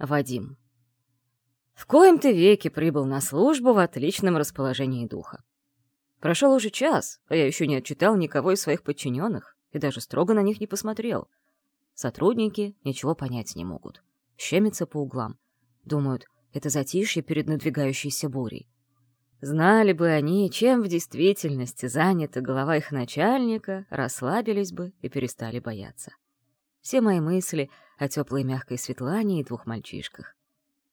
Вадим. В коем-то веке прибыл на службу в отличном расположении духа. Прошел уже час, а я еще не отчитал никого из своих подчиненных и даже строго на них не посмотрел. Сотрудники ничего понять не могут. Щемятся по углам. Думают, это затишье перед надвигающейся бурей. Знали бы они, чем в действительности занята голова их начальника, расслабились бы и перестали бояться. Все мои мысли о теплой мягкой Светлане и двух мальчишках.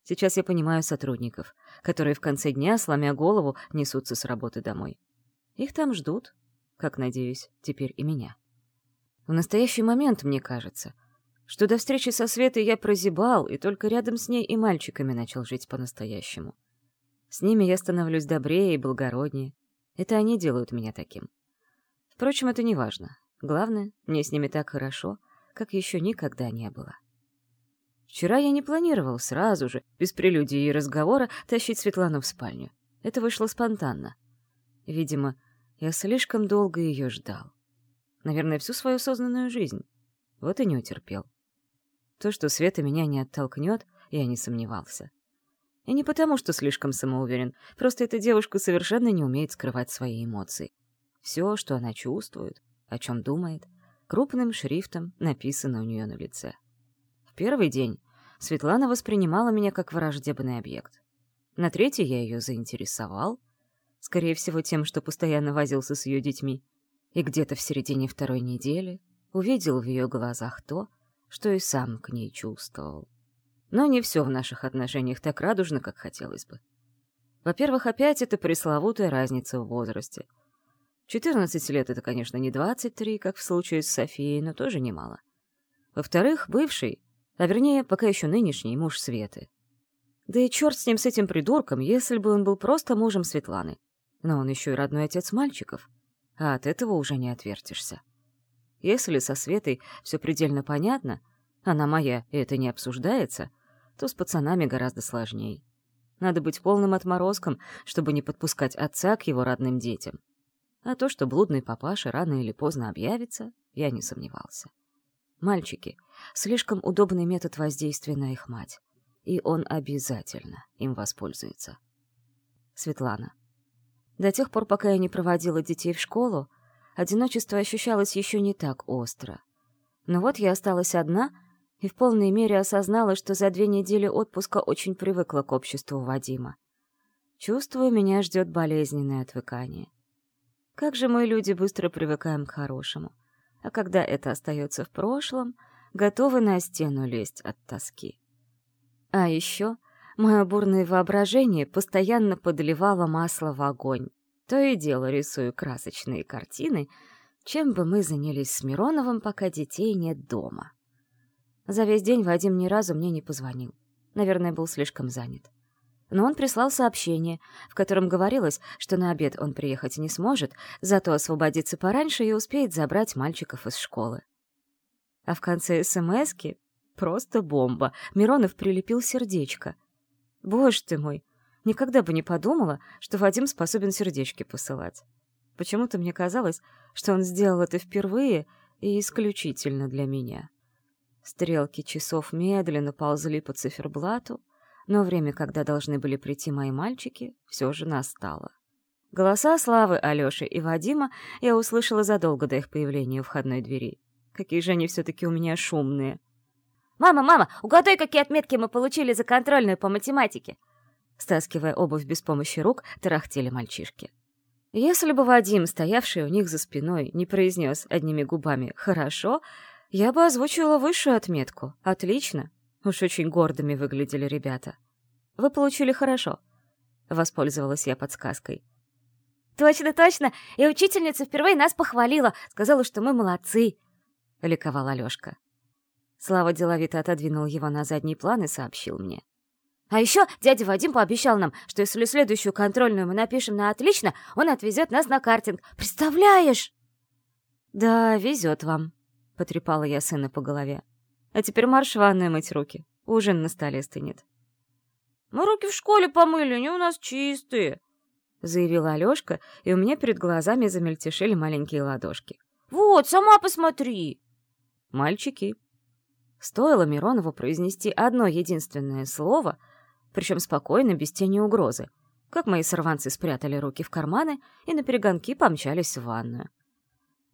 Сейчас я понимаю сотрудников, которые в конце дня, сломя голову, несутся с работы домой. Их там ждут, как, надеюсь, теперь и меня. В настоящий момент, мне кажется, что до встречи со Светой я прозябал и только рядом с ней и мальчиками начал жить по-настоящему. С ними я становлюсь добрее и благороднее. Это они делают меня таким. Впрочем, это не важно. Главное, мне с ними так хорошо, как еще никогда не было. Вчера я не планировал сразу же, без прелюдии и разговора, тащить Светлану в спальню. Это вышло спонтанно. Видимо, я слишком долго ее ждал. Наверное, всю свою осознанную жизнь. Вот и не утерпел. То, что Света меня не оттолкнет, я не сомневался. И не потому, что слишком самоуверен, просто эта девушка совершенно не умеет скрывать свои эмоции. Все, что она чувствует, о чем думает, крупным шрифтом написано у нее на лице. В первый день Светлана воспринимала меня как враждебный объект. На третий я ее заинтересовал, скорее всего тем, что постоянно возился с ее детьми, и где-то в середине второй недели увидел в ее глазах то, что и сам к ней чувствовал. Но не все в наших отношениях так радужно, как хотелось бы. Во-первых, опять это пресловутая разница в возрасте. 14 лет — это, конечно, не 23, как в случае с Софией, но тоже немало. Во-вторых, бывший, а вернее, пока еще нынешний муж Светы. Да и черт с ним, с этим придурком, если бы он был просто мужем Светланы. Но он еще и родной отец мальчиков, а от этого уже не отвертишься. Если со Светой все предельно понятно, она моя, и это не обсуждается, то с пацанами гораздо сложнее. Надо быть полным отморозком, чтобы не подпускать отца к его родным детям. А то, что блудный папаша рано или поздно объявится, я не сомневался. Мальчики — слишком удобный метод воздействия на их мать, и он обязательно им воспользуется. Светлана. До тех пор, пока я не проводила детей в школу, одиночество ощущалось еще не так остро. Но вот я осталась одна — и в полной мере осознала, что за две недели отпуска очень привыкла к обществу Вадима. Чувствую, меня ждет болезненное отвыкание. Как же мы, люди, быстро привыкаем к хорошему. А когда это остается в прошлом, готовы на стену лезть от тоски. А еще мое бурное воображение постоянно подливало масло в огонь. То и дело рисую красочные картины, чем бы мы занялись с Мироновым, пока детей нет дома. За весь день Вадим ни разу мне не позвонил. Наверное, был слишком занят. Но он прислал сообщение, в котором говорилось, что на обед он приехать не сможет, зато освободится пораньше и успеет забрать мальчиков из школы. А в конце СМСки просто бомба. Миронов прилепил сердечко. Боже ты мой, никогда бы не подумала, что Вадим способен сердечки посылать. Почему-то мне казалось, что он сделал это впервые и исключительно для меня. Стрелки часов медленно ползли по циферблату, но время, когда должны были прийти мои мальчики, все же настало. Голоса Славы, Алёши и Вадима я услышала задолго до их появления у входной двери. Какие же они все-таки у меня шумные. «Мама, мама, угадай, какие отметки мы получили за контрольную по математике!» Стаскивая обувь без помощи рук, тарахтели мальчишки. Если бы Вадим, стоявший у них за спиной, не произнес одними губами «хорошо», я бы озвучила высшую отметку. Отлично. Уж очень гордыми выглядели ребята. Вы получили хорошо. Воспользовалась я подсказкой. «Точно, точно! И учительница впервые нас похвалила, сказала, что мы молодцы!» — ликовал Алёшка. Слава деловито отодвинул его на задний план и сообщил мне. «А еще дядя Вадим пообещал нам, что если следующую контрольную мы напишем на отлично, он отвезет нас на картинг. Представляешь?» «Да, везет вам», — потрепала я сына по голове. «А теперь марш в ванную мыть руки. Ужин на столе стынет». «Мы руки в школе помыли, они у нас чистые», — заявила Алёшка, и у меня перед глазами замельтешили маленькие ладошки. «Вот, сама посмотри!» «Мальчики!» Стоило Миронову произнести одно единственное слово, причем спокойно, без тени угрозы, как мои сорванцы спрятали руки в карманы и на перегонки помчались в ванную.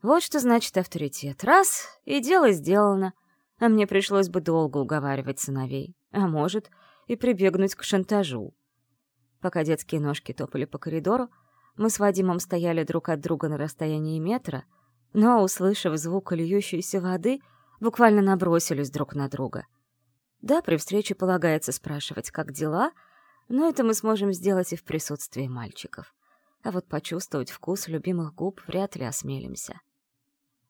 Вот что значит авторитет. Раз — и дело сделано. А мне пришлось бы долго уговаривать сыновей. А может, и прибегнуть к шантажу. Пока детские ножки топали по коридору, мы с Вадимом стояли друг от друга на расстоянии метра, но, услышав звук льющейся воды, буквально набросились друг на друга. Да, при встрече полагается спрашивать, как дела, но это мы сможем сделать и в присутствии мальчиков. А вот почувствовать вкус любимых губ вряд ли осмелимся.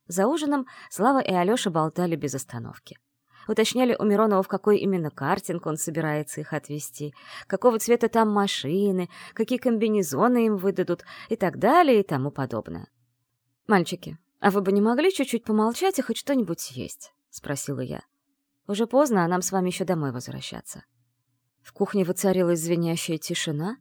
За ужином Слава и Алёша болтали без остановки. Уточняли у Миронова, в какой именно картинг он собирается их отвезти, какого цвета там машины, какие комбинезоны им выдадут и так далее и тому подобное. «Мальчики, а вы бы не могли чуть-чуть помолчать и хоть что-нибудь съесть?» — спросила я. «Уже поздно, а нам с вами еще домой возвращаться». В кухне воцарилась звенящая тишина,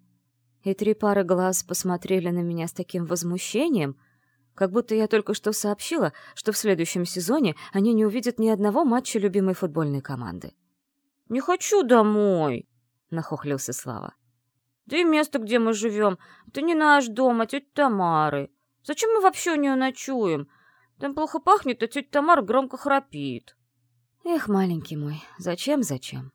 и три пары глаз посмотрели на меня с таким возмущением — как будто я только что сообщила, что в следующем сезоне они не увидят ни одного матча любимой футбольной команды. «Не хочу домой», — нахохлился Слава. «Да и место, где мы живем, это не наш дом, а тетя Тамары. Зачем мы вообще у нее ночуем? Там плохо пахнет, а тетя Тамара громко храпит». «Эх, маленький мой, зачем-зачем?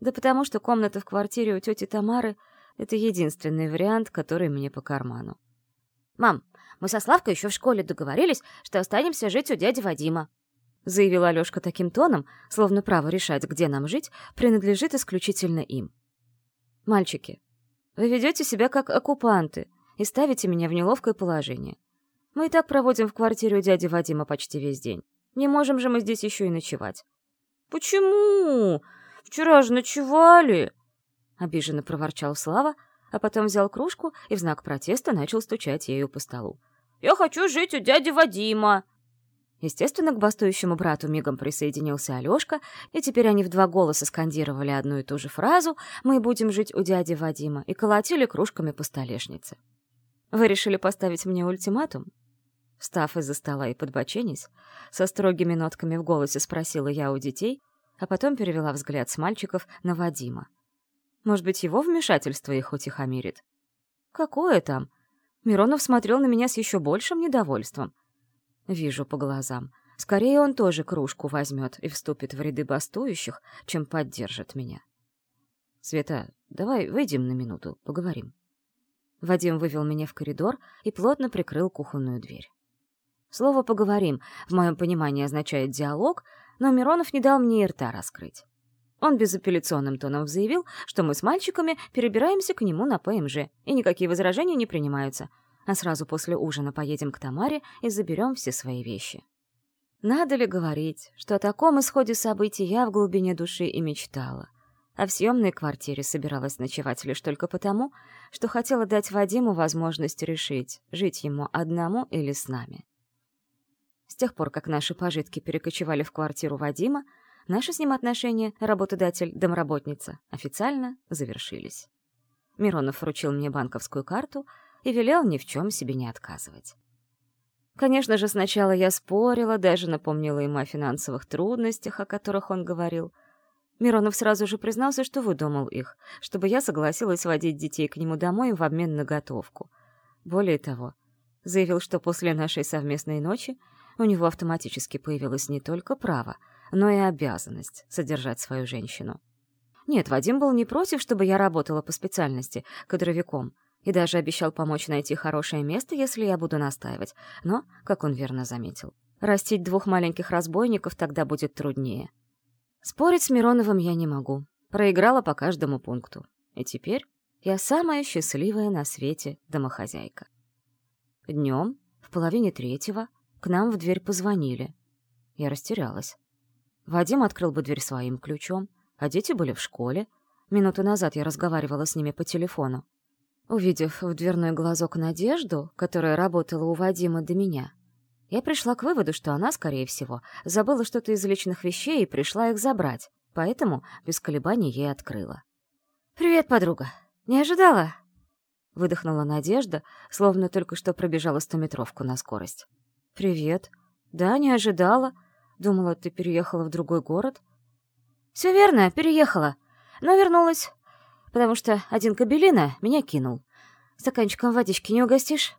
Да потому что комната в квартире у тети Тамары — это единственный вариант, который мне по карману. «Мам, мы со Славкой еще в школе договорились, что останемся жить у дяди Вадима», — заявил Алёшка таким тоном, словно право решать, где нам жить, принадлежит исключительно им. «Мальчики, вы ведете себя как оккупанты и ставите меня в неловкое положение. Мы и так проводим в квартире у дяди Вадима почти весь день. Не можем же мы здесь еще и ночевать». «Почему? Вчера же ночевали!» — обиженно проворчал Слава, а потом взял кружку и в знак протеста начал стучать ею по столу. «Я хочу жить у дяди Вадима!» Естественно, к бастующему брату мигом присоединился Алёшка, и теперь они в два голоса скандировали одну и ту же фразу «Мы будем жить у дяди Вадима» и колотили кружками по столешнице. «Вы решили поставить мне ультиматум?» Встав из-за стола и подбоченясь, со строгими нотками в голосе спросила я у детей, а потом перевела взгляд с мальчиков на Вадима. Может быть, его вмешательство их утихомирит? Какое там? Миронов смотрел на меня с еще большим недовольством. Вижу по глазам. Скорее он тоже кружку возьмет и вступит в ряды бастующих, чем поддержит меня. «Света, давай выйдем на минуту, поговорим». Вадим вывел меня в коридор и плотно прикрыл кухонную дверь. Слово «поговорим» в моем понимании означает диалог, но Миронов не дал мне и рта раскрыть. Он безапелляционным тоном заявил, что мы с мальчиками перебираемся к нему на ПМЖ, и никакие возражения не принимаются, а сразу после ужина поедем к Тамаре и заберем все свои вещи. Надо ли говорить, что о таком исходе событий я в глубине души и мечтала, а в съемной квартире собиралась ночевать лишь только потому, что хотела дать Вадиму возможность решить, жить ему одному или с нами. С тех пор, как наши пожитки перекочевали в квартиру Вадима, Наши с ним отношения, работодатель-домработница, официально завершились. Миронов вручил мне банковскую карту и велел ни в чем себе не отказывать. Конечно же, сначала я спорила, даже напомнила ему о финансовых трудностях, о которых он говорил. Миронов сразу же признался, что выдумал их, чтобы я согласилась водить детей к нему домой в обмен на готовку. Более того, заявил, что после нашей совместной ночи у него автоматически появилось не только право — но и обязанность содержать свою женщину. Нет, Вадим был не против, чтобы я работала по специальности, кадровиком, и даже обещал помочь найти хорошее место, если я буду настаивать, но, как он верно заметил, растить двух маленьких разбойников тогда будет труднее. Спорить с Мироновым я не могу. Проиграла по каждому пункту. И теперь я самая счастливая на свете домохозяйка. Днем, в половине третьего, к нам в дверь позвонили. Я растерялась. Вадим открыл бы дверь своим ключом, а дети были в школе. Минуту назад я разговаривала с ними по телефону. Увидев в дверной глазок Надежду, которая работала у Вадима до меня, я пришла к выводу, что она, скорее всего, забыла что-то из личных вещей и пришла их забрать, поэтому без колебаний ей открыла. «Привет, подруга! Не ожидала?» Выдохнула Надежда, словно только что пробежала стометровку на скорость. «Привет. Да, не ожидала. Думала, ты переехала в другой город. Все верно, переехала. Но вернулась, потому что один кабелина меня кинул. Стаканчиком водички не угостишь?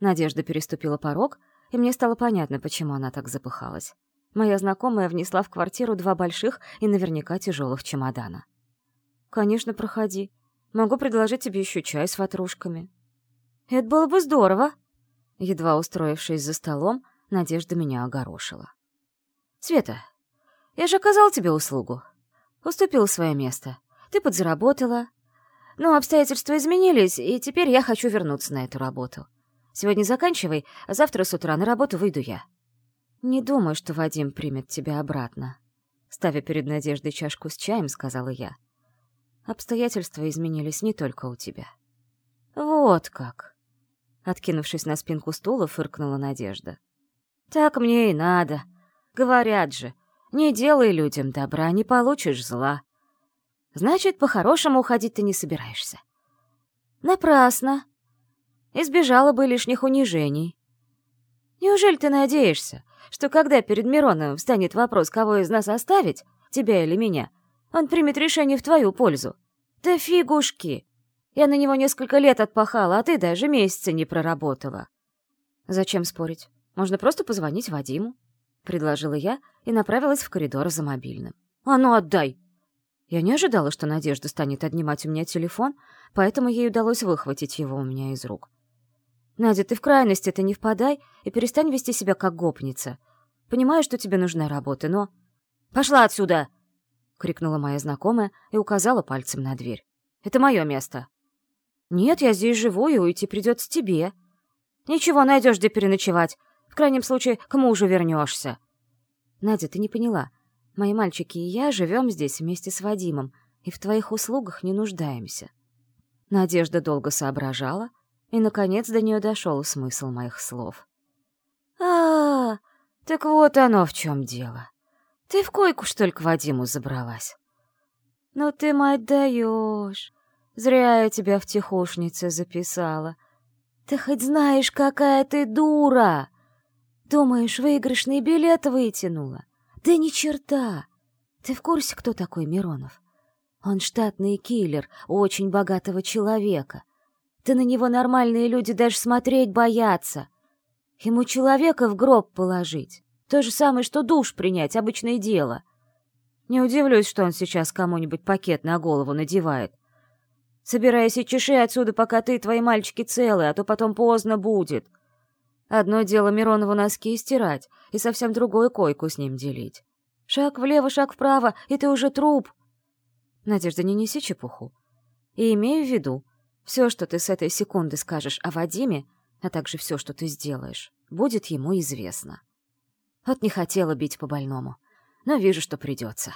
Надежда переступила порог, и мне стало понятно, почему она так запыхалась. Моя знакомая внесла в квартиру два больших и наверняка тяжелых чемодана. «Конечно, проходи. Могу предложить тебе еще чай с ватрушками». «Это было бы здорово!» Едва устроившись за столом, Надежда меня огорошила. «Света, я же оказал тебе услугу. Уступил свое место. Ты подзаработала. Но обстоятельства изменились, и теперь я хочу вернуться на эту работу. Сегодня заканчивай, а завтра с утра на работу выйду я». «Не думаю, что Вадим примет тебя обратно», — ставя перед Надеждой чашку с чаем, сказала я. «Обстоятельства изменились не только у тебя». «Вот как!» Откинувшись на спинку стула, фыркнула Надежда. «Так мне и надо. Говорят же, не делай людям добра, не получишь зла. Значит, по-хорошему уходить ты не собираешься. Напрасно. Избежала бы лишних унижений. Неужели ты надеешься, что когда перед Мироновым встанет вопрос, кого из нас оставить, тебя или меня, он примет решение в твою пользу? Да фигушки! Я на него несколько лет отпахала, а ты даже месяца не проработала. Зачем спорить? Можно просто позвонить Вадиму. — предложила я и направилась в коридор за мобильным. «А ну, отдай!» Я не ожидала, что Надежда станет отнимать у меня телефон, поэтому ей удалось выхватить его у меня из рук. «Надя, ты в крайности-то не впадай и перестань вести себя как гопница. Понимаю, что тебе нужна работа, но...» «Пошла отсюда!» — крикнула моя знакомая и указала пальцем на дверь. «Это мое место». «Нет, я здесь живу, и уйти придется тебе». «Ничего, найдешь где переночевать. В крайнем случае, к мужу вернешься. Надя, ты не поняла. Мои мальчики и я живем здесь вместе с Вадимом, и в твоих услугах не нуждаемся. Надежда долго соображала, и, наконец, до нее дошел смысл моих слов. а, -а, -а так вот оно в чем дело. Ты в койку, что ли, к Вадиму забралась? Ну ты, мать, даешь. Зря я тебя в тихушнице записала. Ты хоть знаешь, какая ты дура! Думаешь, выигрышный билет вытянула? Да ни черта! Ты в курсе, кто такой Миронов? Он штатный киллер очень богатого человека. Да на него нормальные люди даже смотреть боятся. Ему человека в гроб положить. То же самое, что душ принять, обычное дело. Не удивлюсь, что он сейчас кому-нибудь пакет на голову надевает. Собирайся, чеши отсюда, пока ты и твои мальчики целы, а то потом поздно будет. — Одно дело Миронову носки стирать, и совсем другое койку с ним делить. Шаг влево, шаг вправо, и ты уже труп. Надежда, не неси чепуху. И имею в виду, все, что ты с этой секунды скажешь о Вадиме, а также все, что ты сделаешь, будет ему известно. Вот не хотела бить по больному, но вижу, что придется.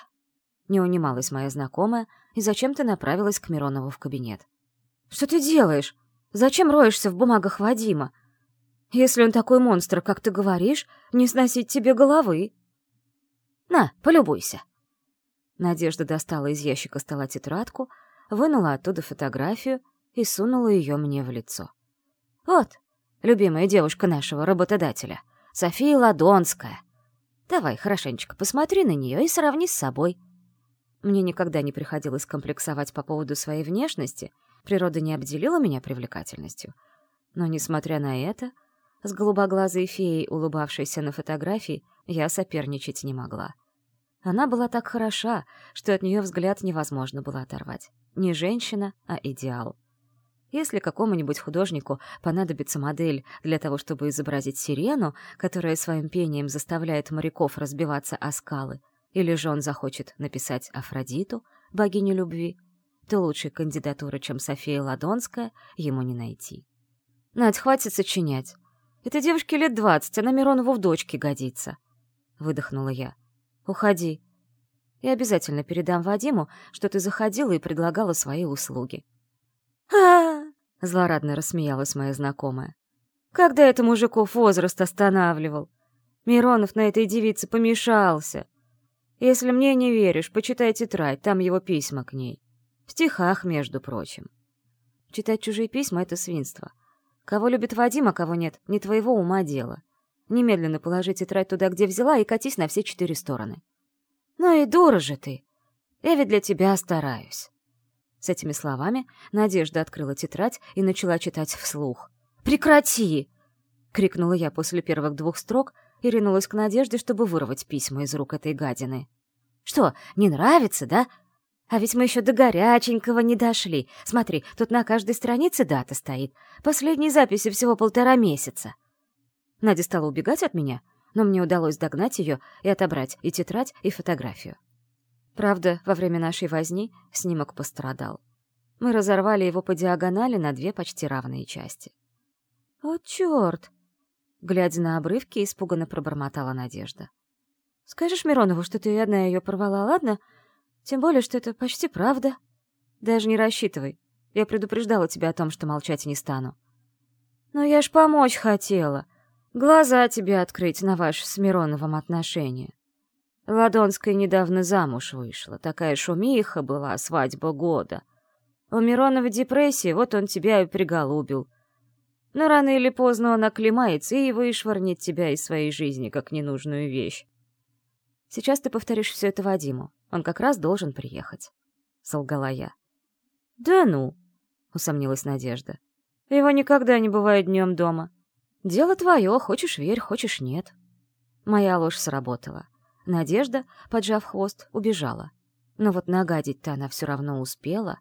Не унималась моя знакомая и зачем-то направилась к Миронову в кабинет. «Что ты делаешь? Зачем роешься в бумагах Вадима? Если он такой монстр, как ты говоришь, не сносить тебе головы. На, полюбуйся. Надежда достала из ящика стола тетрадку, вынула оттуда фотографию и сунула ее мне в лицо. Вот, любимая девушка нашего работодателя, София Ладонская. Давай хорошенечко посмотри на нее и сравни с собой. Мне никогда не приходилось комплексовать по поводу своей внешности, природа не обделила меня привлекательностью. Но, несмотря на это, с голубоглазой феей, улыбавшейся на фотографии, я соперничать не могла. Она была так хороша, что от нее взгляд невозможно было оторвать. Не женщина, а идеал. Если какому-нибудь художнику понадобится модель для того, чтобы изобразить сирену, которая своим пением заставляет моряков разбиваться о скалы, или же он захочет написать Афродиту, богиню любви, то лучшей кандидатуры, чем София Ладонская, ему не найти. «Надь, хватит сочинять. Этой девушке лет двадцать, она Миронову в дочке годится. Выдохнула я. Уходи. И обязательно передам Вадиму, что ты заходила и предлагала свои услуги. а Злорадно рассмеялась моя знакомая. Когда это мужиков возраст останавливал? Миронов на этой девице помешался. Если мне не веришь, почитай тетрадь, там его письма к ней. В стихах, между прочим. Читать чужие письма — это свинство. Кого любит Вадим, а кого нет, не твоего ума дело. Немедленно положи тетрадь туда, где взяла, и катись на все четыре стороны. Ну и дура же ты. Я ведь для тебя стараюсь». С этими словами Надежда открыла тетрадь и начала читать вслух. «Прекрати!» — крикнула я после первых двух строк и ринулась к Надежде, чтобы вырвать письма из рук этой гадины. «Что, не нравится, да? А ведь мы еще до горяченького не дошли. Смотри, тут на каждой странице дата стоит. Последней записи всего полтора месяца». Надя стала убегать от меня, но мне удалось догнать ее и отобрать и тетрадь, и фотографию. Правда, во время нашей возни снимок пострадал. Мы разорвали его по диагонали на две почти равные части. «О, черт!» Глядя на обрывки, испуганно пробормотала Надежда. «Скажешь Миронову, что ты одна ее порвала, ладно? Тем более, что это почти правда. Даже не рассчитывай. Я предупреждала тебя о том, что молчать не стану». «Но я ж помочь хотела. Глаза тебе открыть на ваше с Мироновым отношения. Ладонская недавно замуж вышла, такая шумиха была, свадьба года. У Миронова депрессия, вот он тебя и приголубил. Но рано или поздно он оклемается и вышвырнет тебя из своей жизни, как ненужную вещь. Сейчас ты повторишь все это Вадиму. Он как раз должен приехать. Солгала я. Да ну, усомнилась Надежда. Его никогда не бывает днем дома. Дело твое, хочешь верь, хочешь нет. Моя ложь сработала. Надежда, поджав хвост, убежала. Но вот нагадить-то она все равно успела.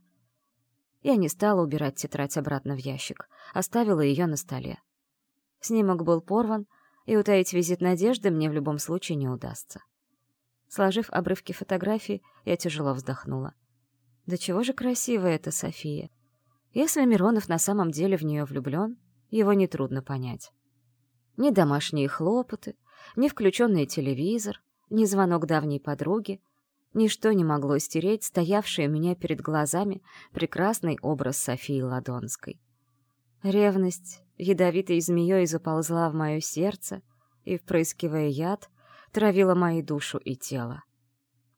Я не стала убирать тетрадь обратно в ящик, оставила ее на столе. Снимок был порван, и утаить визит Надежды мне в любом случае не удастся. Сложив обрывки фотографий, я тяжело вздохнула. Да чего же красивая эта София. Если Миронов на самом деле в нее влюблен, его нетрудно понять. Ни домашние хлопоты, ни включенный телевизор, ни звонок давней подруги, ничто не могло стереть стоявший у меня перед глазами прекрасный образ Софии Ладонской. Ревность ядовитой змеей заползла в мое сердце и, впрыскивая яд, травила мои душу и тело.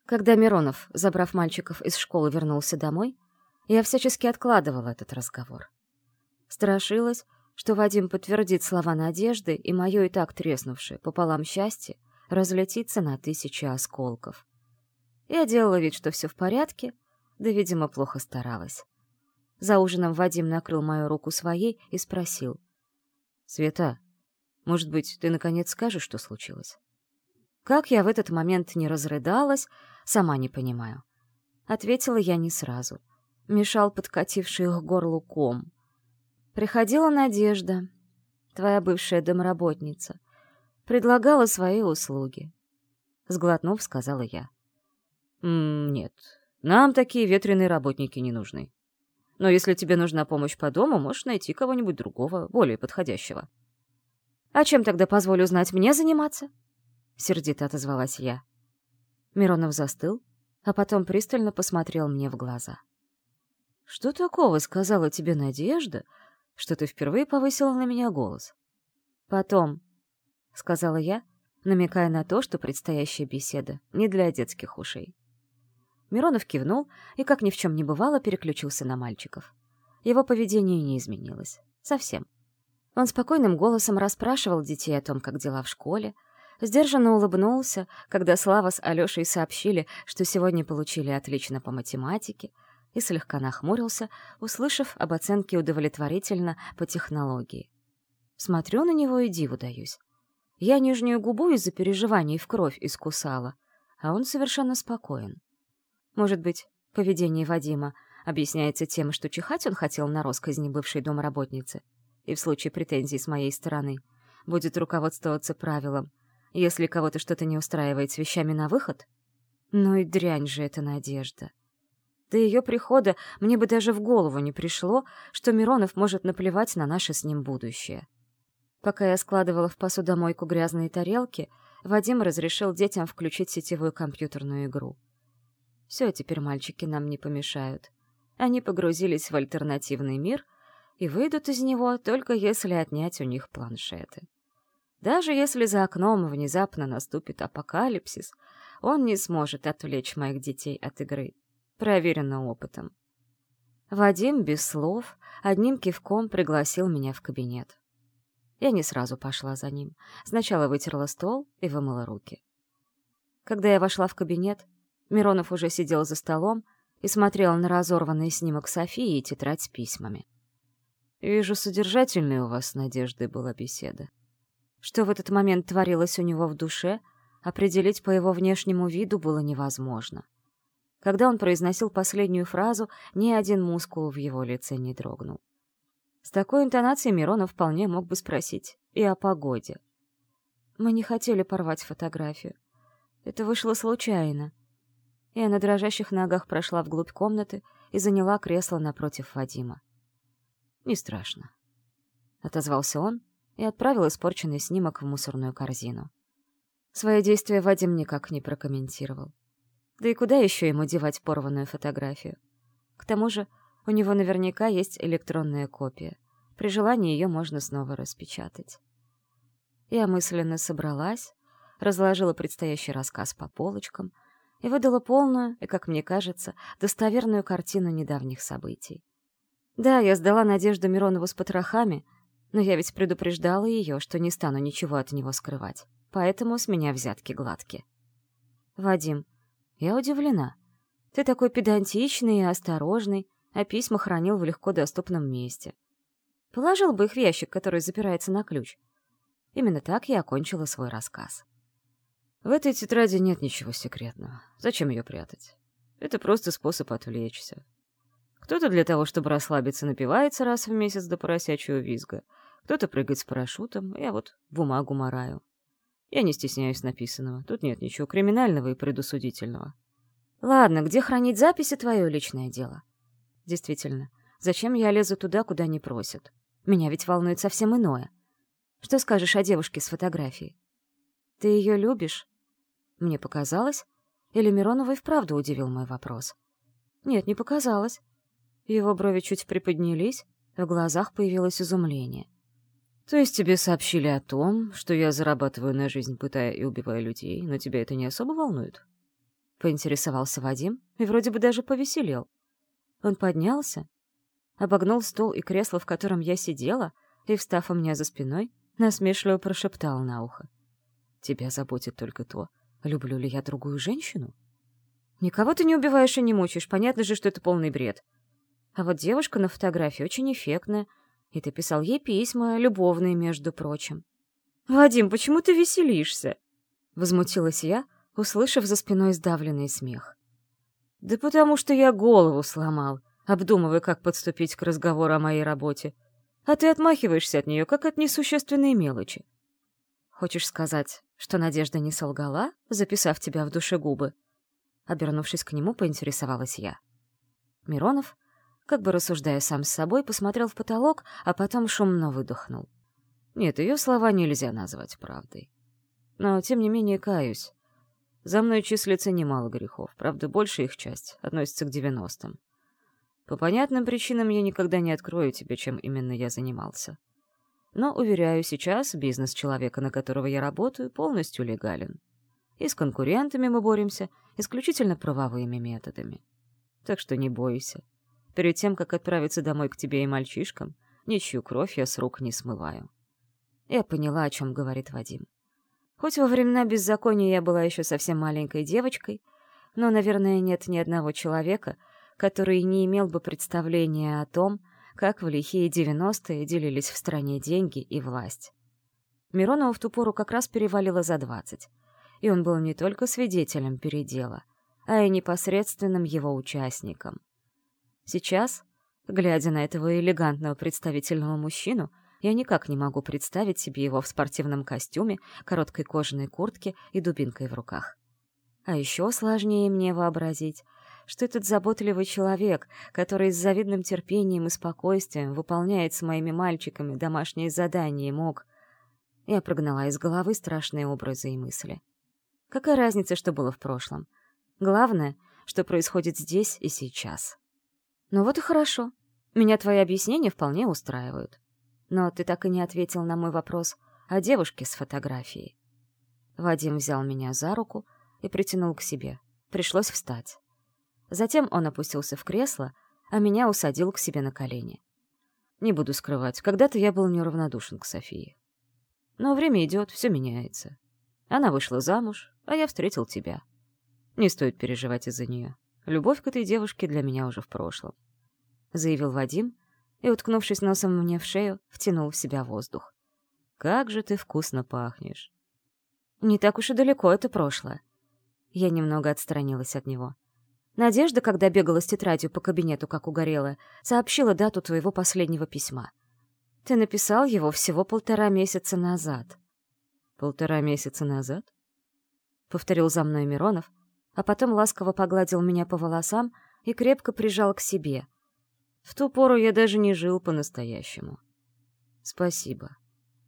Когда Миронов, забрав мальчиков из школы, вернулся домой, я всячески откладывала этот разговор. Страшилась, что Вадим подтвердит слова надежды, и мое и так треснувшее пополам счастье разлетится на тысячи осколков. Я делала вид, что все в порядке, да, видимо, плохо старалась. За ужином Вадим накрыл мою руку своей и спросил. «Света, может быть, ты наконец скажешь, что случилось?» Как я в этот момент не разрыдалась, сама не понимаю. Ответила я не сразу. Мешал подкативший их горлу ком. Приходила Надежда, твоя бывшая домработница. Предлагала свои услуги. Сглотнув, сказала я. «М -м, «Нет, нам такие ветреные работники не нужны. Но если тебе нужна помощь по дому, можешь найти кого-нибудь другого, более подходящего». «А чем тогда позволю знать мне заниматься?» — сердито отозвалась я. Миронов застыл, а потом пристально посмотрел мне в глаза. «Что такого сказала тебе Надежда, что ты впервые повысила на меня голос?» «Потом», — сказала я, намекая на то, что предстоящая беседа не для детских ушей. Миронов кивнул и, как ни в чем не бывало, переключился на мальчиков. Его поведение не изменилось. Совсем. Он спокойным голосом расспрашивал детей о том, как дела в школе, сдержанно улыбнулся, когда Слава с Алешей сообщили, что сегодня получили отлично по математике, и слегка нахмурился, услышав об оценке удовлетворительно по технологии. Смотрю на него и диву даюсь. Я нижнюю губу из-за переживаний в кровь искусала, а он совершенно спокоен. Может быть, поведение Вадима объясняется тем, что чихать он хотел на росказни бывшей домработницы, и в случае претензий с моей стороны будет руководствоваться правилом «если кого-то что-то не устраивает с вещами на выход?» Ну и дрянь же эта надежда. До ее прихода мне бы даже в голову не пришло, что Миронов может наплевать на наше с ним будущее. Пока я складывала в посудомойку грязные тарелки, Вадим разрешил детям включить сетевую компьютерную игру. Все, теперь мальчики нам не помешают. Они погрузились в альтернативный мир и выйдут из него только если отнять у них планшеты. Даже если за окном внезапно наступит апокалипсис, он не сможет отвлечь моих детей от игры. Проверено опытом. Вадим без слов одним кивком пригласил меня в кабинет. Я не сразу пошла за ним. Сначала вытерла стол и вымыла руки. Когда я вошла в кабинет, Миронов уже сидел за столом и смотрел на разорванный снимок Софии и тетрадь с письмами. «Вижу, содержательной у вас с Надеждой была беседа». Что в этот момент творилось у него в душе, определить по его внешнему виду было невозможно. Когда он произносил последнюю фразу, ни один мускул в его лице не дрогнул. С такой интонацией Миронов вполне мог бы спросить и о погоде. Мы не хотели порвать фотографию. Это вышло случайно. Я на дрожащих ногах прошла вглубь комнаты и заняла кресло напротив Вадима. «Не страшно», — отозвался он и отправил испорченный снимок в мусорную корзину. Свои действия Вадим никак не прокомментировал. Да и куда еще ему девать порванную фотографию? К тому же у него наверняка есть электронная копия. При желании ее можно снова распечатать. Я мысленно собралась, разложила предстоящий рассказ по полочкам и выдала полную и, как мне кажется, достоверную картину недавних событий. Да, я сдала Надежду Миронову с потрохами, но я ведь предупреждала ее, что не стану ничего от него скрывать, поэтому с меня взятки гладкие. «Вадим, я удивлена. Ты такой педантичный и осторожный, а письма хранил в легко доступном месте. Положил бы их в ящик, который запирается на ключ. Именно так я окончила свой рассказ. В этой тетради нет ничего секретного. Зачем ее прятать? Это просто способ отвлечься. Кто-то для того, чтобы расслабиться, напивается раз в месяц до поросячьего визга. Кто-то прыгает с парашютом, я вот бумагу мораю. Я не стесняюсь написанного. Тут нет ничего криминального и предусудительного. Ладно, где хранить записи — твое личное дело. Действительно, зачем я лезу туда, куда не просят? Меня ведь волнует совсем иное. Что скажешь о девушке с фотографией? Ты ее любишь? Мне показалось? Или Миронова и вправду удивил мой вопрос? Нет, не показалось. Его брови чуть приподнялись, в глазах появилось изумление. То есть тебе сообщили о том, что я зарабатываю на жизнь, пытая и убивая людей, но тебя это не особо волнует? Поинтересовался Вадим и вроде бы даже повеселел. Он поднялся, обогнул стол и кресло, в котором я сидела, и, встав у меня за спиной, насмешливо прошептал на ухо. «Тебя заботит только то, люблю ли я другую женщину?» «Никого ты не убиваешь и не мучаешь, понятно же, что это полный бред. А вот девушка на фотографии очень эффектная, и ты писал ей письма, любовные, между прочим». «Вадим, почему ты веселишься?» — возмутилась я, услышав за спиной сдавленный смех. Да потому что я голову сломал, обдумывая, как подступить к разговору о моей работе. А ты отмахиваешься от нее, как от несущественной мелочи. Хочешь сказать, что Надежда не солгала, записав тебя в душегубы? Обернувшись к нему, поинтересовалась я. Миронов, как бы рассуждая сам с собой, посмотрел в потолок, а потом шумно выдохнул. Нет, ее слова нельзя назвать правдой. Но, тем не менее, каюсь. За мной числится немало грехов, правда, большая их часть относится к девяностым. По понятным причинам я никогда не открою тебе, чем именно я занимался. Но, уверяю, сейчас бизнес человека, на которого я работаю, полностью легален. И с конкурентами мы боремся исключительно правовыми методами. Так что не бойся. Перед тем, как отправиться домой к тебе и мальчишкам, ничью кровь я с рук не смываю. Я поняла, о чем говорит Вадим. Хоть во времена беззакония я была еще совсем маленькой девочкой, но, наверное, нет ни одного человека, который не имел бы представления о том, как в лихие девяностые делились в стране деньги и власть. Миронову в ту пору как раз перевалило за двадцать, и он был не только свидетелем передела, а и непосредственным его участником. Сейчас, глядя на этого элегантного представительного мужчину, я никак не могу представить себе его в спортивном костюме, короткой кожаной куртке и дубинкой в руках. А еще сложнее мне вообразить, что этот заботливый человек, который с завидным терпением и спокойствием выполняет с моими мальчиками домашние задания, мог... Я прогнала из головы страшные образы и мысли. Какая разница, что было в прошлом? Главное, что происходит здесь и сейчас. Ну вот и хорошо. Меня твои объяснения вполне устраивают. Но ты так и не ответил на мой вопрос о девушке с фотографией. Вадим взял меня за руку и притянул к себе. Пришлось встать. Затем он опустился в кресло, а меня усадил к себе на колени. Не буду скрывать, когда-то я был неравнодушен к Софии. Но время идет, все меняется. Она вышла замуж, а я встретил тебя. Не стоит переживать из-за нее. Любовь к этой девушке для меня уже в прошлом. Заявил Вадим и, уткнувшись носом мне в шею, втянул в себя воздух. «Как же ты вкусно пахнешь!» «Не так уж и далеко это прошлое». Я немного отстранилась от него. Надежда, когда бегала с тетрадью по кабинету, как угорелая, сообщила дату твоего последнего письма. Ты написал его всего полтора месяца назад. Полтора месяца назад? Повторил за мной Миронов, а потом ласково погладил меня по волосам и крепко прижал к себе. В ту пору я даже не жил по-настоящему. Спасибо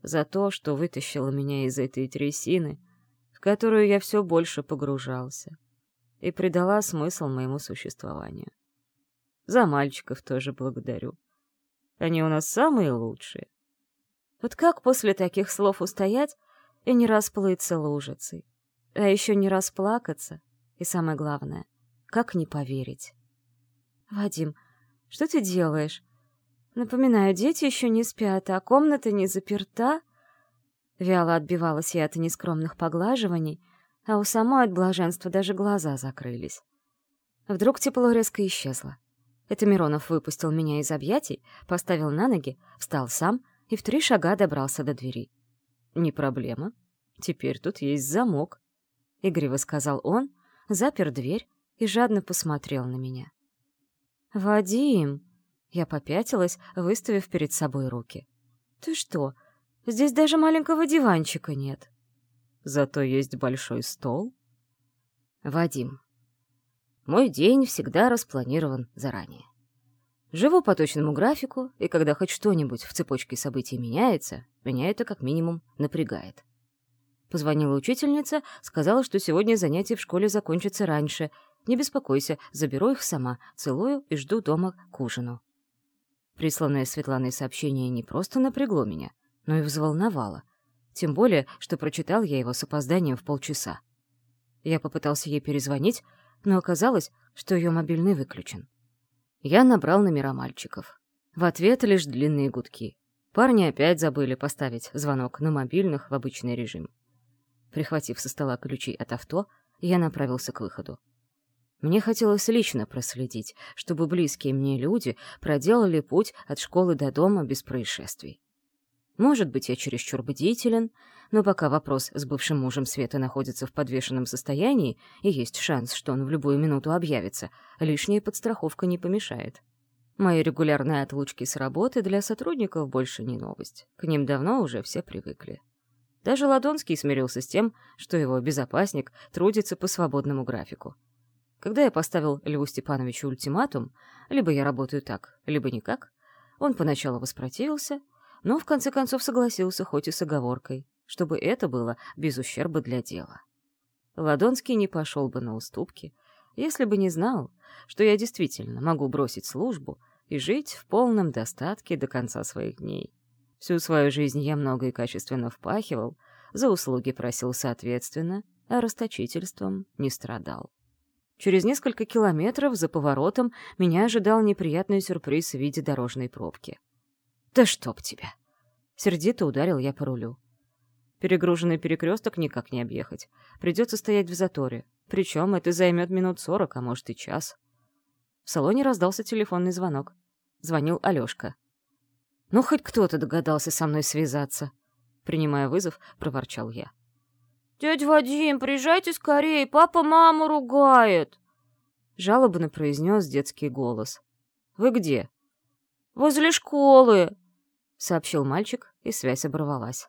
за то, что вытащила меня из этой трясины, в которую я все больше погружался и придала смысл моему существованию. За мальчиков тоже благодарю. Они у нас самые лучшие. Вот как после таких слов устоять и не расплыться лужицей? А еще не расплакаться? И самое главное, как не поверить? «Вадим, что ты делаешь? Напоминаю, дети еще не спят, а комната не заперта?» Вяло отбивалась я от нескромных поглаживаний — а у самой от блаженства даже глаза закрылись. Вдруг тепло резко исчезло. Это Миронов выпустил меня из объятий, поставил на ноги, встал сам и в три шага добрался до двери. «Не проблема. Теперь тут есть замок», — игриво сказал он, запер дверь и жадно посмотрел на меня. «Вадим!» — я попятилась, выставив перед собой руки. «Ты что, здесь даже маленького диванчика нет?» Зато есть большой стол. Вадим. Мой день всегда распланирован заранее. Живу по точному графику, и когда хоть что-нибудь в цепочке событий меняется, меня это как минимум напрягает. Позвонила учительница, сказала, что сегодня занятия в школе закончатся раньше. Не беспокойся, заберу их сама, целую и жду дома к ужину. Присланное Светланой сообщение не просто напрягло меня, но и взволновало — тем более, что прочитал я его с опозданием в полчаса. Я попытался ей перезвонить, но оказалось, что ее мобильный выключен. Я набрал номера мальчиков. В ответ лишь длинные гудки. Парни опять забыли поставить звонок на мобильных в обычный режим. Прихватив со стола ключи от авто, я направился к выходу. Мне хотелось лично проследить, чтобы близкие мне люди проделали путь от школы до дома без происшествий. Может быть, я чересчур бдителен, но пока вопрос с бывшим мужем Светы находится в подвешенном состоянии, и есть шанс, что он в любую минуту объявится, лишняя подстраховка не помешает. Мои регулярные отлучки с работы для сотрудников больше не новость. К ним давно уже все привыкли. Даже Ладонский смирился с тем, что его безопасник трудится по свободному графику. Когда я поставил Льву Степановичу ультиматум, либо я работаю так, либо никак, он поначалу воспротивился — но в конце концов согласился, хоть и с оговоркой, чтобы это было без ущерба для дела. Ладонский не пошел бы на уступки, если бы не знал, что я действительно могу бросить службу и жить в полном достатке до конца своих дней. Всю свою жизнь я много и качественно впахивал, за услуги просил соответственно, а расточительством не страдал. Через несколько километров за поворотом меня ожидал неприятный сюрприз в виде дорожной пробки. «Да чтоб тебя!» Сердито ударил я по рулю. Перегруженный перекресток никак не объехать. Придется стоять в заторе. Причем это займет минут сорок, а может и час. В салоне раздался телефонный звонок. Звонил Алёшка. «Ну, хоть кто-то догадался со мной связаться». Принимая вызов, проворчал я. «Дядь Вадим, приезжайте скорее, папа маму ругает!» Жалобно произнес детский голос. «Вы где?» «Возле школы!» — сообщил мальчик, и связь оборвалась.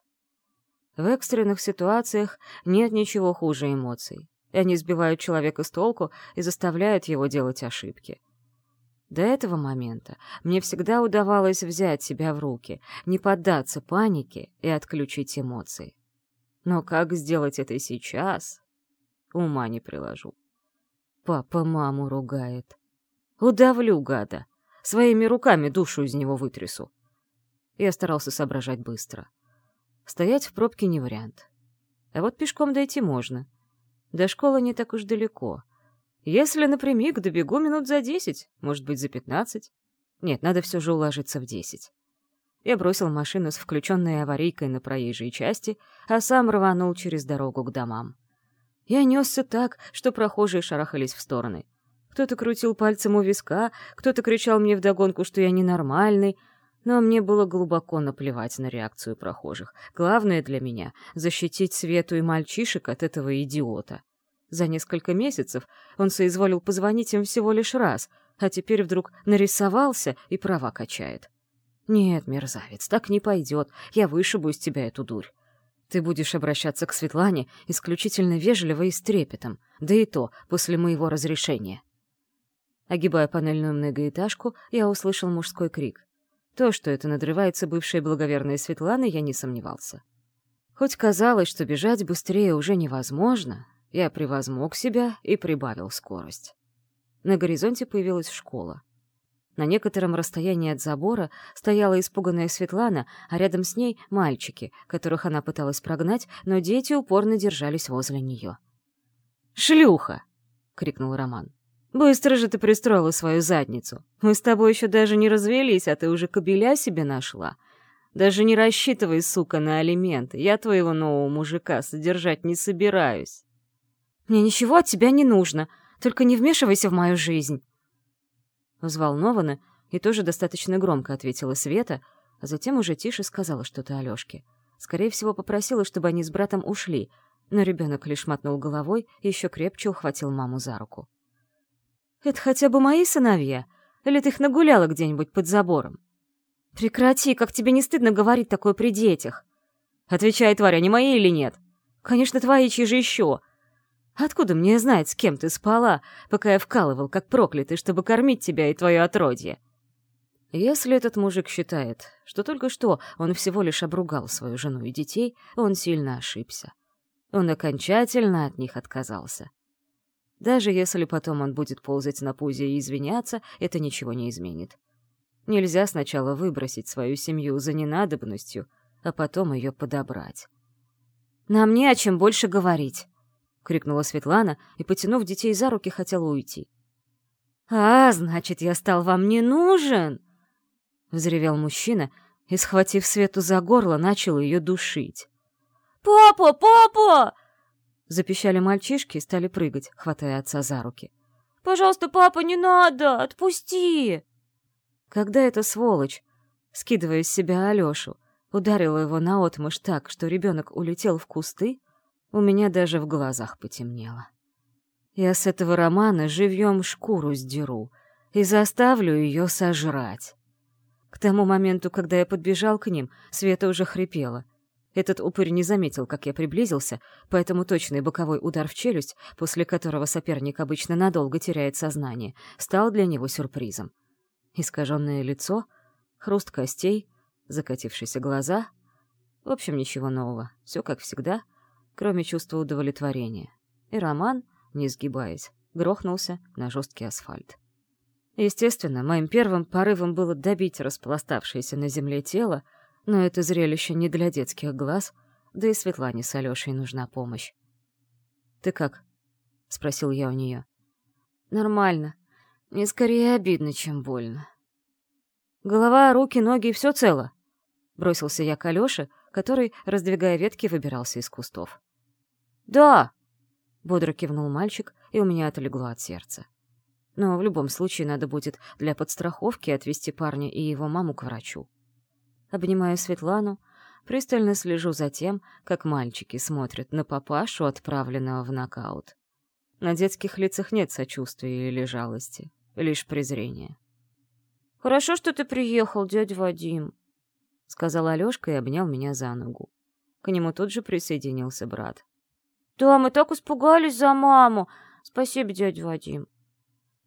В экстренных ситуациях нет ничего хуже эмоций. Они сбивают человека с толку и заставляют его делать ошибки. До этого момента мне всегда удавалось взять себя в руки, не поддаться панике и отключить эмоции. Но как сделать это сейчас? Ума не приложу. Папа маму ругает. Удавлю гада. Своими руками душу из него вытрясу. Я старался соображать быстро. Стоять в пробке не вариант. А вот пешком дойти можно. До школы не так уж далеко. Если напрямик, добегу минут за десять, может быть, за пятнадцать. Нет, надо все же уложиться в десять. Я бросил машину с включенной аварийкой на проезжей части, а сам рванул через дорогу к домам. Я несся так, что прохожие шарахались в стороны. Кто-то крутил пальцем у виска, кто-то кричал мне вдогонку, что я ненормальный, но мне было глубоко наплевать на реакцию прохожих. Главное для меня — защитить Свету и мальчишек от этого идиота. За несколько месяцев он соизволил позвонить им всего лишь раз, а теперь вдруг нарисовался и права качает. «Нет, мерзавец, так не пойдет. Я вышибу из тебя эту дурь. Ты будешь обращаться к Светлане исключительно вежливо и с трепетом, да и то после моего разрешения». Огибая панельную многоэтажку, я услышал мужской крик. То, что это надрывается бывшая благоверная Светлана, я не сомневался. Хоть казалось, что бежать быстрее уже невозможно, я превозмог себя и прибавил скорость. На горизонте появилась школа. На некотором расстоянии от забора стояла испуганная Светлана, а рядом с ней — мальчики, которых она пыталась прогнать, но дети упорно держались возле нее. «Шлюха!» — крикнул Роман. «Быстро же ты пристроила свою задницу. Мы с тобой еще даже не развелись, а ты уже кобеля себе нашла. Даже не рассчитывай, сука, на алименты. Я твоего нового мужика содержать не собираюсь». «Мне ничего от тебя не нужно. Только не вмешивайся в мою жизнь». Взволнованно и тоже достаточно громко ответила Света, а затем уже тише сказала что-то Алёшке. Скорее всего, попросила, чтобы они с братом ушли, но ребенок лишь мотнул головой и еще крепче ухватил маму за руку. «Это хотя бы мои сыновья? Или ты их нагуляла где-нибудь под забором?» «Прекрати, как тебе не стыдно говорить такое при детях?» «Отвечай, тварь, они мои или нет?» «Конечно, твои, чьи же еще?» Откуда мне знать, с кем ты спала, пока я вкалывал, как проклятый, чтобы кормить тебя и твое отродье? Если этот мужик считает, что только что он всего лишь обругал свою жену и детей, он сильно ошибся. Он окончательно от них отказался. Даже если потом он будет ползать на пузе и извиняться, это ничего не изменит. Нельзя сначала выбросить свою семью за ненадобностью, а потом ее подобрать. «Нам не о чем больше говорить», — крикнула Светлана и, потянув детей за руки, хотела уйти. «А, значит, я стал вам не нужен!» — взревел мужчина и, схватив Свету за горло, начал ее душить. «Папа! Папа!» Запищали мальчишки и стали прыгать, хватая отца за руки. «Пожалуйста, папа, не надо! Отпусти!» Когда эта сволочь, скидывая с себя Алешу, ударила его наотмашь так, что ребенок улетел в кусты, у меня даже в глазах потемнело. Я с этого романа живьем шкуру сдеру и заставлю ее сожрать. К тому моменту, когда я подбежал к ним, Света уже хрипела. Этот упырь не заметил, как я приблизился, поэтому точный боковой удар в челюсть, после которого соперник обычно надолго теряет сознание, стал для него сюрпризом. Искаженное лицо, хруст костей, закатившиеся глаза. В общем, ничего нового. Все как всегда — кроме чувства удовлетворения. И Роман, не сгибаясь, грохнулся на жесткий асфальт. Естественно, моим первым порывом было добить распластавшееся на земле тело, но это зрелище не для детских глаз, да и Светлане с Алешей нужна помощь. «Ты как?» — спросил я у нее. «Нормально. Мне скорее обидно, чем больно». «Голова, руки, ноги — все цело?» — бросился я к Алёше, который, раздвигая ветки, выбирался из кустов. «Да!» — бодро кивнул мальчик, и у меня отлегло от сердца. Но в любом случае надо будет для подстраховки отвезти парня и его маму к врачу. Обнимаю Светлану, пристально слежу за тем, как мальчики смотрят на папашу, отправленного в нокаут. На детских лицах нет сочувствия или жалости, лишь презрение. «Хорошо, что ты приехал, дядя Вадим», — сказал Алёшка и обнял меня за ногу. К нему тут же присоединился брат. «Да, мы так испугались за маму. Спасибо, дядя Вадим».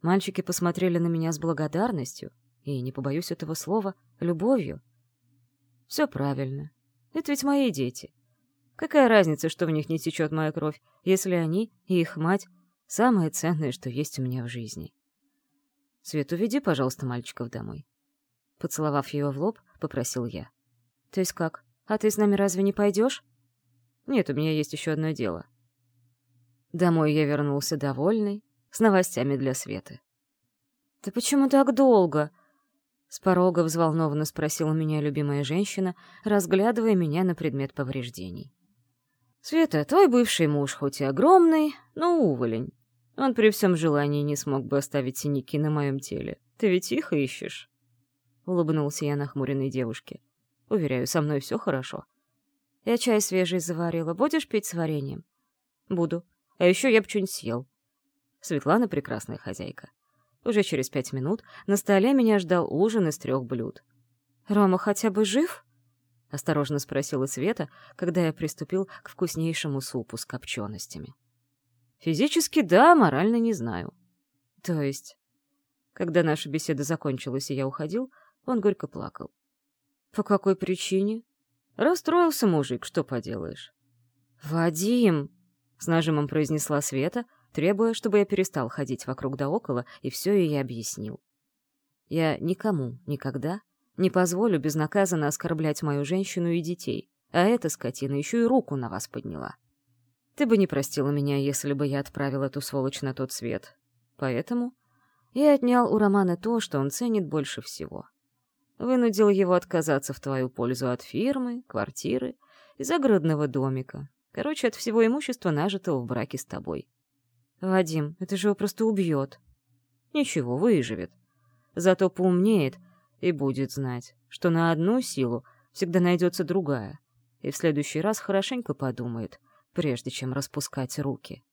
Мальчики посмотрели на меня с благодарностью и, не побоюсь этого слова, любовью. Все правильно. Это ведь мои дети. Какая разница, что в них не течет моя кровь, если они и их мать — самое ценное, что есть у меня в жизни. Свет, уведи, пожалуйста, мальчиков домой. Поцеловав ее в лоб, попросил я. То есть как? А ты с нами разве не пойдешь? Нет, у меня есть еще одно дело. Домой я вернулся довольный, с новостями для Светы. «Ты почему так долго?» С порога взволнованно спросила меня любимая женщина, разглядывая меня на предмет повреждений. Света, твой бывший муж хоть и огромный, но уволень. Он при всем желании не смог бы оставить синяки на моем теле. Ты ведь их ищешь?» Улыбнулся я нахмуренной девушке. «Уверяю, со мной все хорошо». «Я чай свежий заварила. Будешь пить с вареньем?» «Буду. А еще я бы что-нибудь съел». Светлана прекрасная хозяйка. Уже через пять минут на столе меня ждал ужин из трех блюд. «Рома хотя бы жив?» — осторожно спросила Света, когда я приступил к вкуснейшему супу с копченостями. «Физически да, морально не знаю». «То есть?» Когда наша беседа закончилась и я уходил, он горько плакал. «По какой причине?» «Расстроился мужик, что поделаешь». «Вадим!» — с нажимом произнесла Света, требуя, чтобы я перестал ходить вокруг да около и все ей объяснил. Я никому, никогда не позволю безнаказанно оскорблять мою женщину и детей, а эта скотина еще и руку на вас подняла. Ты бы не простила меня, если бы я отправил эту сволочь на тот свет. Поэтому я отнял у Романа то, что он ценит больше всего. Вынудил его отказаться в твою пользу от фирмы, квартиры и загородного домика. Короче, от всего имущества, нажитого в браке с тобой. Вадим, это же его просто убьет. Ничего, выживет. Зато поумнеет и будет знать, что на одну силу всегда найдется другая, и в следующий раз хорошенько подумает, прежде чем распускать руки.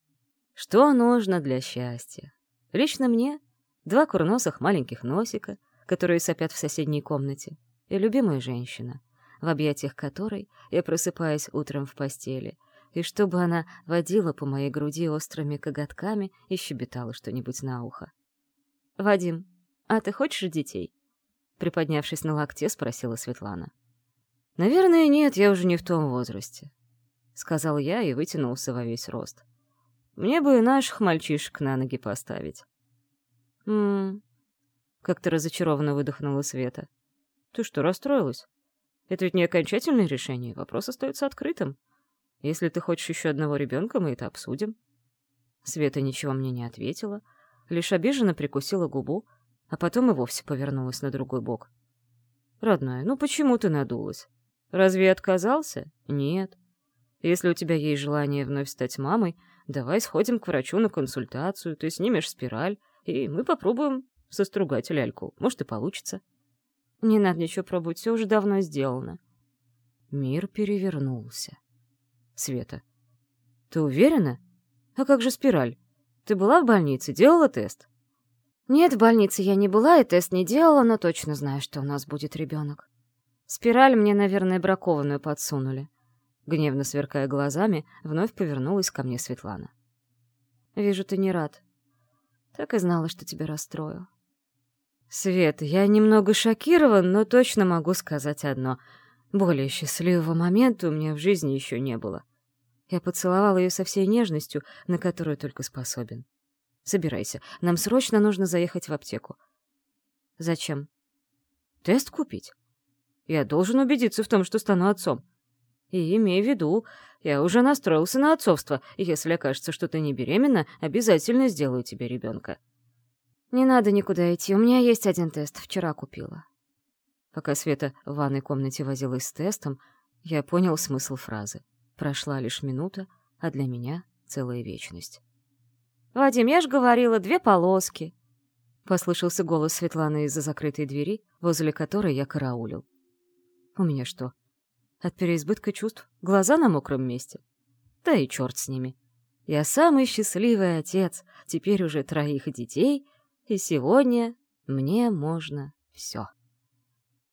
Что нужно для счастья? Лично мне два курносых маленьких носика, которые сопят в соседней комнате, и любимая женщина, в объятиях которой я просыпаюсь утром в постели — и чтобы она водила по моей груди острыми коготками и щебетала что-нибудь на ухо. «Вадим, а ты хочешь детей?» Приподнявшись на локте, спросила Светлана. «Наверное, нет, я уже не в том возрасте», — сказал я и вытянулся во весь рост. «Мне бы и наших мальчишек на ноги поставить». «М-м-м», как-то разочарованно выдохнула Света. «Ты что, расстроилась? Это ведь не окончательное решение, вопрос остается открытым». Если ты хочешь еще одного ребенка, мы это обсудим». Света ничего мне не ответила, лишь обиженно прикусила губу, а потом и вовсе повернулась на другой бок. «Родная, ну почему ты надулась? Разве я отказался? Нет. Если у тебя есть желание вновь стать мамой, давай сходим к врачу на консультацию, ты снимешь спираль, и мы попробуем состругать ляльку. Может, и получится». «Не надо ничего пробовать, все уже давно сделано». Мир перевернулся. Света. «Ты уверена? А как же спираль? Ты была в больнице, делала тест?» «Нет, в больнице я не была и тест не делала, но точно знаю, что у нас будет ребенок. Спираль мне, наверное, бракованную подсунули». Гневно сверкая глазами, вновь повернулась ко мне Светлана. «Вижу, ты не рад. Так и знала, что тебя расстрою». «Свет, я немного шокирован, но точно могу сказать одно. Более счастливого момента у меня в жизни еще не было. Я поцеловал ее со всей нежностью, на которую только способен. «Собирайся, нам срочно нужно заехать в аптеку». «Зачем?» «Тест купить. Я должен убедиться в том, что стану отцом. И имей в виду, я уже настроился на отцовство, и если окажется, что ты не беременна, обязательно сделаю тебе ребенка». «Не надо никуда идти, у меня есть один тест, вчера купила». Пока Света в ванной комнате возилась с тестом, я понял смысл фразы. Прошла лишь минута, а для меня целая вечность. «Вадим, я ж говорила, две полоски!» Послышался голос Светланы из-за закрытой двери, возле которой я караулил. «У меня что, от переизбытка чувств глаза на мокром месте? Да и черт с ними. Я самый счастливый отец, теперь уже троих детей, и сегодня мне можно все».